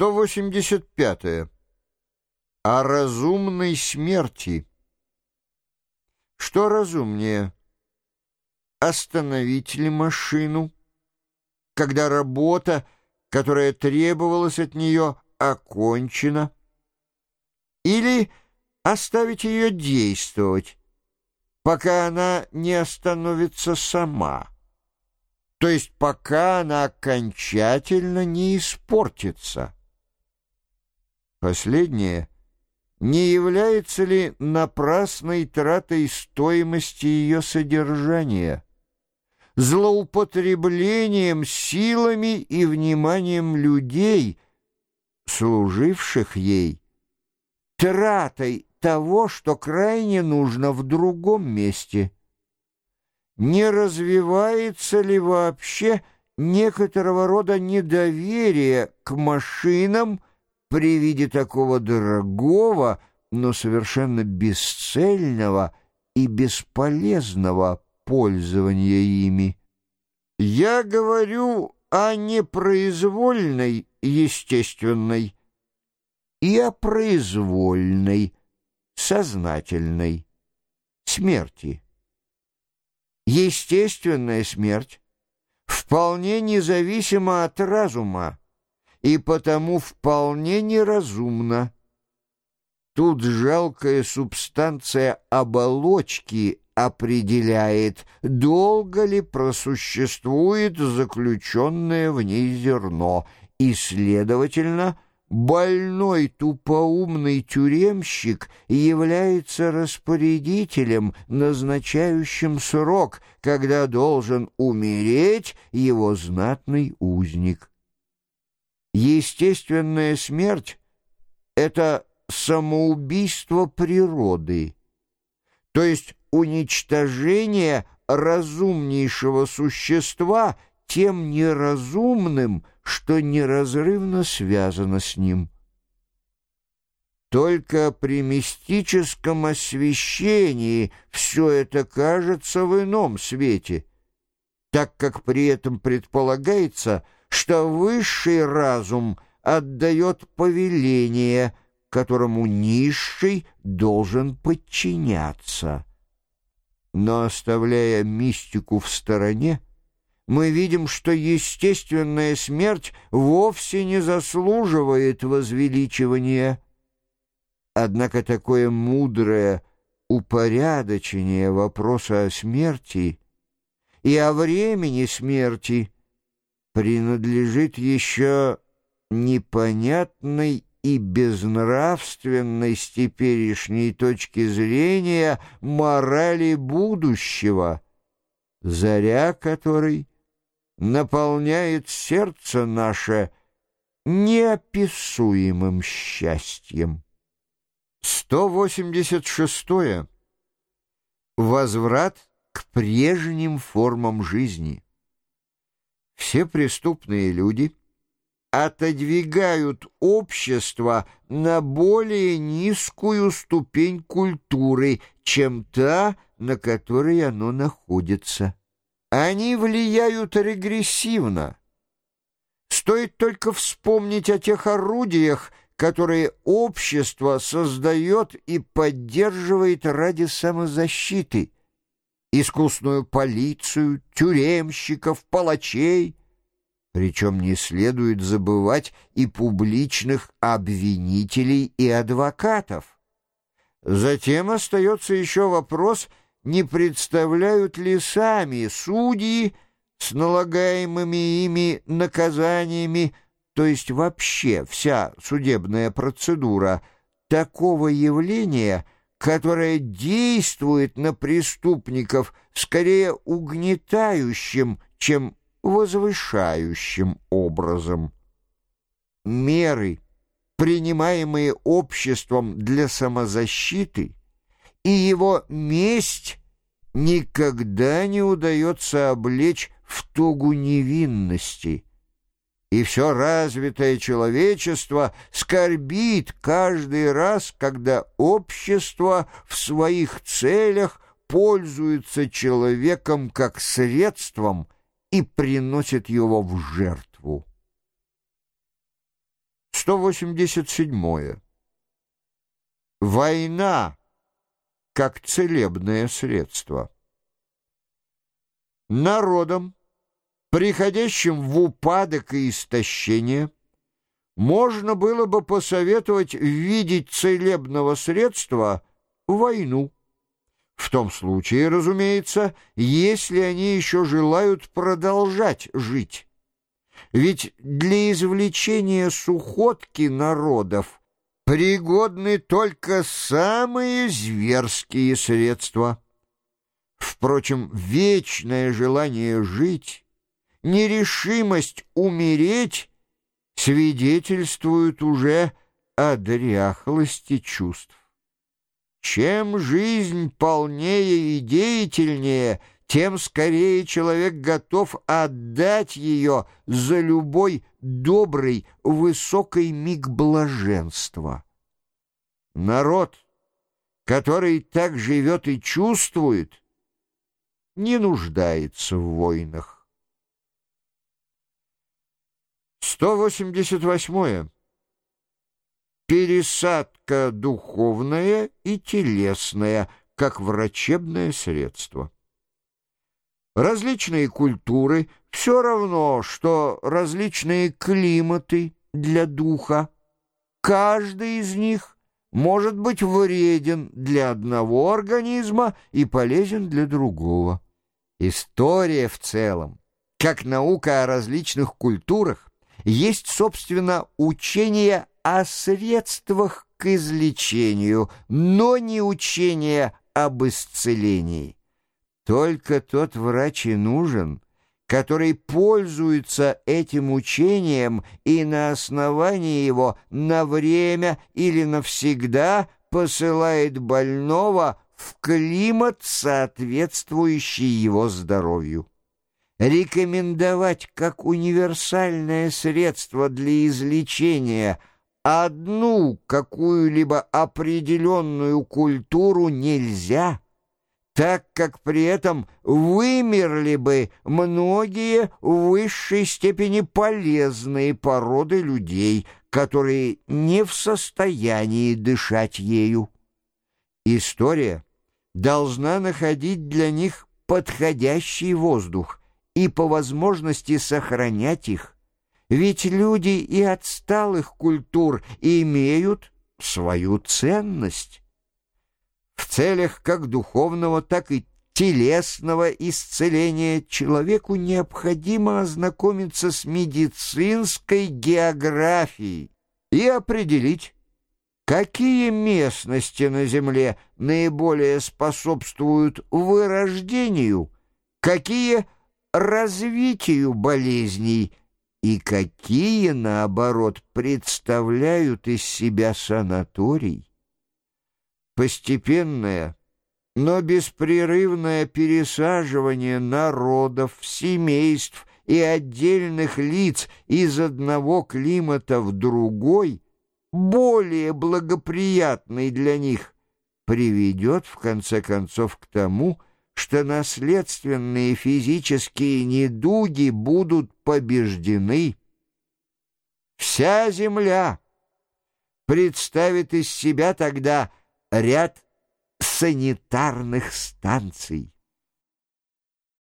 185. -е. О разумной смерти. Что разумнее? Остановить ли машину, когда работа, которая требовалась от нее, окончена? Или оставить ее действовать, пока она не остановится сама? то есть пока она окончательно не испортится. Последнее. Не является ли напрасной тратой стоимости ее содержания, злоупотреблением силами и вниманием людей, служивших ей, тратой того, что крайне нужно в другом месте – не развивается ли вообще некоторого рода недоверие к машинам при виде такого дорогого, но совершенно бесцельного и бесполезного пользования ими. Я говорю о непроизвольной, естественной, и о произвольной, сознательной смерти. Естественная смерть вполне независима от разума и потому вполне неразумна. Тут жалкая субстанция оболочки определяет, долго ли просуществует заключенное в ней зерно, и, следовательно, Больной тупоумный тюремщик является распорядителем, назначающим срок, когда должен умереть его знатный узник. Естественная смерть — это самоубийство природы, то есть уничтожение разумнейшего существа тем неразумным, что неразрывно связано с ним. Только при мистическом освещении все это кажется в ином свете, так как при этом предполагается, что высший разум отдает повеление, которому низший должен подчиняться. Но оставляя мистику в стороне, мы видим, что естественная смерть вовсе не заслуживает возвеличивания. Однако такое мудрое упорядочение вопроса о смерти и о времени смерти принадлежит еще непонятной и безнравственной с теперешней точки зрения морали будущего, заря которой наполняет сердце наше неописуемым счастьем. 186. -е. Возврат к прежним формам жизни. Все преступные люди отодвигают общество на более низкую ступень культуры, чем та, на которой оно находится. Они влияют регрессивно. Стоит только вспомнить о тех орудиях, которые общество создает и поддерживает ради самозащиты. Искусную полицию, тюремщиков, палачей. Причем не следует забывать и публичных обвинителей и адвокатов. Затем остается еще вопрос – не представляют ли сами судьи с налагаемыми ими наказаниями, то есть вообще вся судебная процедура, такого явления, которое действует на преступников скорее угнетающим, чем возвышающим образом. Меры, принимаемые обществом для самозащиты – и его месть никогда не удается облечь в тугу невинности. И все развитое человечество скорбит каждый раз, когда общество в своих целях пользуется человеком как средством и приносит его в жертву. 187. Война как целебное средство. Народам, приходящим в упадок и истощение, можно было бы посоветовать видеть целебного средства войну. В том случае, разумеется, если они еще желают продолжать жить. Ведь для извлечения сухотки народов пригодны только самые зверские средства. Впрочем, вечное желание жить, нерешимость умереть свидетельствуют уже о дряхлости чувств. Чем жизнь полнее и деятельнее, тем скорее человек готов отдать ее за любой добрый, высокий миг блаженства. Народ, который так живет и чувствует, не нуждается в войнах. 188. Пересадка духовная и телесная, как врачебное средство. Различные культуры — все равно, что различные климаты для духа. Каждый из них может быть вреден для одного организма и полезен для другого. История в целом, как наука о различных культурах, есть, собственно, учение о средствах к излечению, но не учение об исцелении. Только тот врач и нужен, который пользуется этим учением и на основании его на время или навсегда посылает больного в климат, соответствующий его здоровью. Рекомендовать как универсальное средство для излечения одну какую-либо определенную культуру нельзя – так как при этом вымерли бы многие в высшей степени полезные породы людей, которые не в состоянии дышать ею. История должна находить для них подходящий воздух и по возможности сохранять их, ведь люди и отсталых культур имеют свою ценность. В целях как духовного, так и телесного исцеления человеку необходимо ознакомиться с медицинской географией и определить, какие местности на Земле наиболее способствуют вырождению, какие – развитию болезней и какие, наоборот, представляют из себя санаторий. Постепенное, но беспрерывное пересаживание народов, семейств и отдельных лиц из одного климата в другой, более благоприятный для них, приведет, в конце концов, к тому, что наследственные физические недуги будут побеждены. Вся земля представит из себя тогда ряд санитарных станций.